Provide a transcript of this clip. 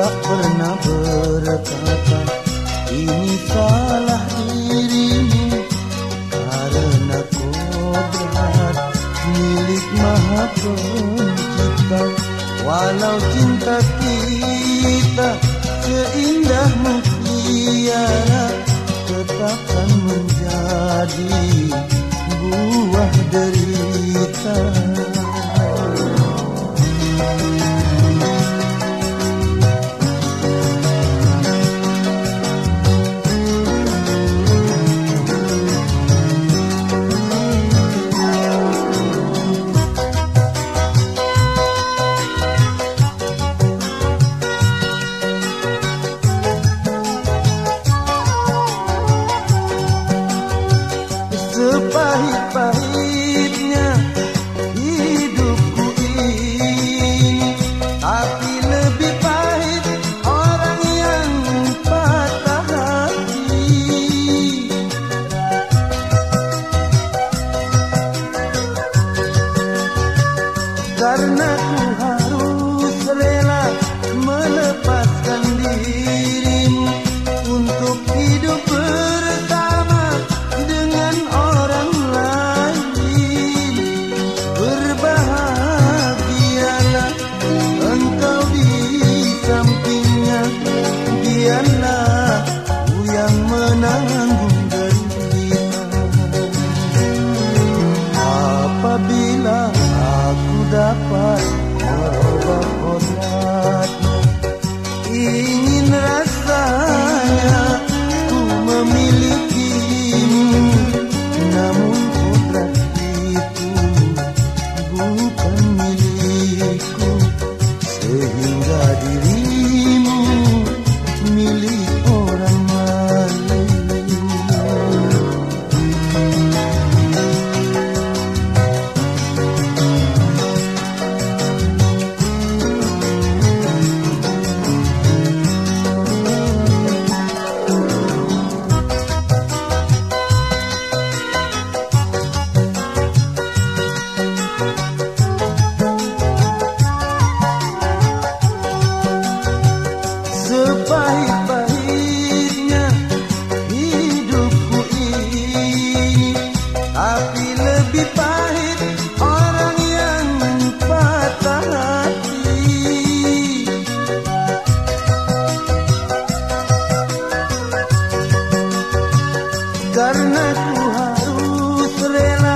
tak pernah berkata ini salah dirimu karena kodrat milik maha pencipta walau cinta kita seindah mutiara tetap akan menjadi buah derita. Tapi lebih pahit orang yang patah hati. Karena ku harus rela